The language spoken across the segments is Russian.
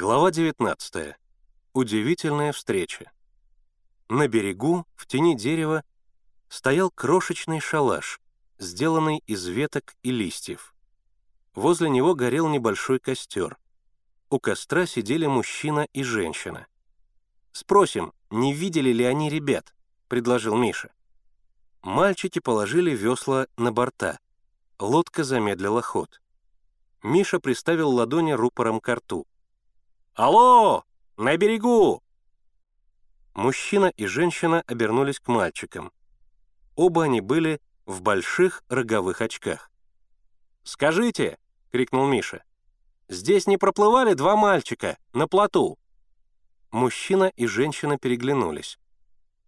Глава 19. Удивительная встреча. На берегу, в тени дерева, стоял крошечный шалаш, сделанный из веток и листьев. Возле него горел небольшой костер. У костра сидели мужчина и женщина. «Спросим, не видели ли они ребят?» — предложил Миша. Мальчики положили весла на борта. Лодка замедлила ход. Миша приставил ладони рупором к рту. «Алло! На берегу!» Мужчина и женщина обернулись к мальчикам. Оба они были в больших роговых очках. «Скажите!» — крикнул Миша. «Здесь не проплывали два мальчика на плоту?» Мужчина и женщина переглянулись.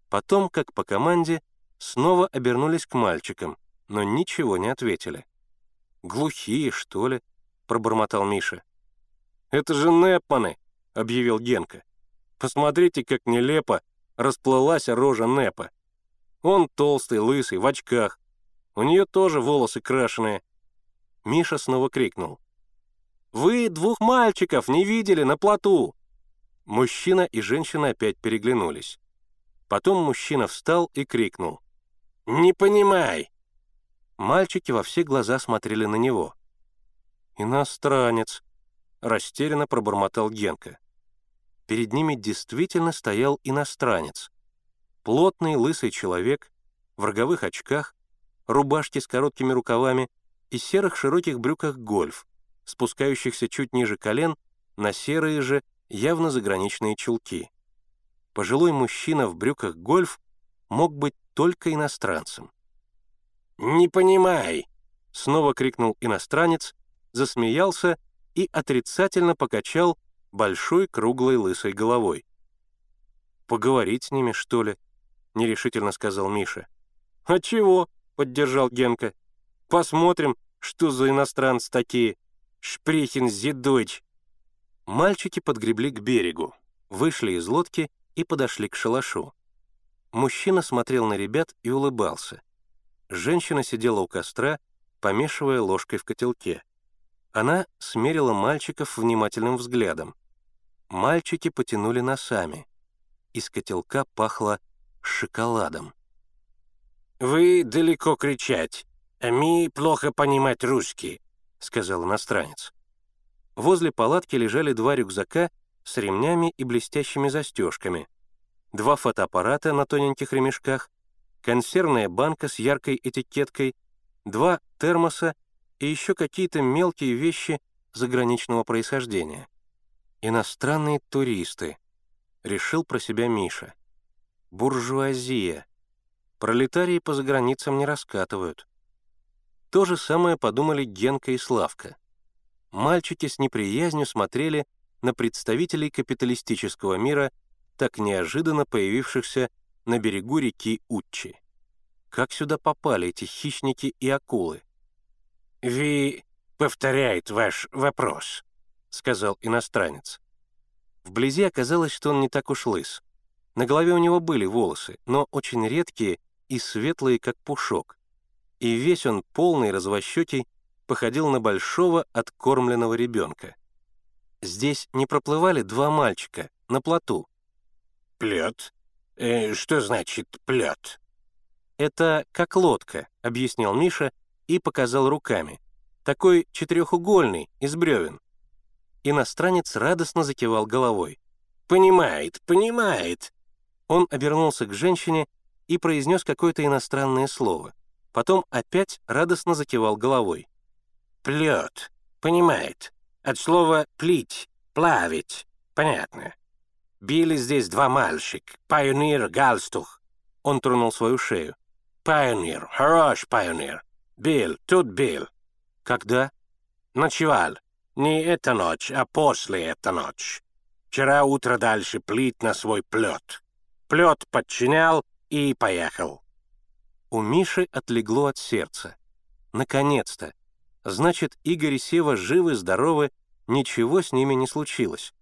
Потом, как по команде, снова обернулись к мальчикам, но ничего не ответили. «Глухие, что ли?» — пробормотал Миша. «Это же Непманы!» — объявил Генка. «Посмотрите, как нелепо расплылась рожа Непа. Он толстый, лысый, в очках. У нее тоже волосы крашеные». Миша снова крикнул. «Вы двух мальчиков не видели на плоту!» Мужчина и женщина опять переглянулись. Потом мужчина встал и крикнул. «Не понимай!» Мальчики во все глаза смотрели на него. «Иностранец», — растерянно пробормотал Генка. Перед ними действительно стоял иностранец. Плотный лысый человек, в роговых очках, рубашке с короткими рукавами и серых широких брюках гольф, спускающихся чуть ниже колен на серые же, явно заграничные чулки. Пожилой мужчина в брюках гольф мог быть только иностранцем. «Не понимай!» — снова крикнул иностранец, засмеялся и отрицательно покачал большой круглой лысой головой. «Поговорить с ними, что ли?» — нерешительно сказал Миша. «А чего?» — поддержал Генка. «Посмотрим, что за иностранцы такие. Шпрехин зидойч». Мальчики подгребли к берегу, вышли из лодки и подошли к шалашу. Мужчина смотрел на ребят и улыбался. Женщина сидела у костра, помешивая ложкой в котелке. Она смерила мальчиков внимательным взглядом. Мальчики потянули носами. Из котелка пахло шоколадом. «Вы далеко кричать, мы плохо понимать русский», — сказал иностранец. Возле палатки лежали два рюкзака с ремнями и блестящими застежками, два фотоаппарата на тоненьких ремешках, консервная банка с яркой этикеткой, два термоса и еще какие-то мелкие вещи заграничного происхождения. Иностранные туристы, решил про себя Миша. Буржуазия. Пролетарии по заграницам не раскатывают. То же самое подумали Генка и Славка. Мальчики с неприязнью смотрели на представителей капиталистического мира, так неожиданно появившихся на берегу реки Утчи. Как сюда попали эти хищники и акулы? «Ви повторяет ваш вопрос», — сказал иностранец. Вблизи оказалось, что он не так уж лыс. На голове у него были волосы, но очень редкие и светлые, как пушок. И весь он полный, развощекий, походил на большого откормленного ребенка. Здесь не проплывали два мальчика на плоту. «Плет? Э, что значит плет?» «Это как лодка», — объяснил Миша и показал руками. Такой четырехугольный, из бревен. Иностранец радостно закивал головой. «Понимает, понимает!» Он обернулся к женщине и произнес какое-то иностранное слово. Потом опять радостно закивал головой. «Плет, понимает. От слова «плить», «плавить». Понятно. Били здесь два мальчик. Пайонир, галстух. Он тронул свою шею. Пайонир, хорош пайонир. Бил, тут бил. Когда? Ночевал. Не эта ночь, а после эта ночь. Вчера утро дальше плит на свой плет. Плет подчинял и поехал. У Миши отлегло от сердца. Наконец-то. Значит, Игорь и Сева живы, здоровы, ничего с ними не случилось.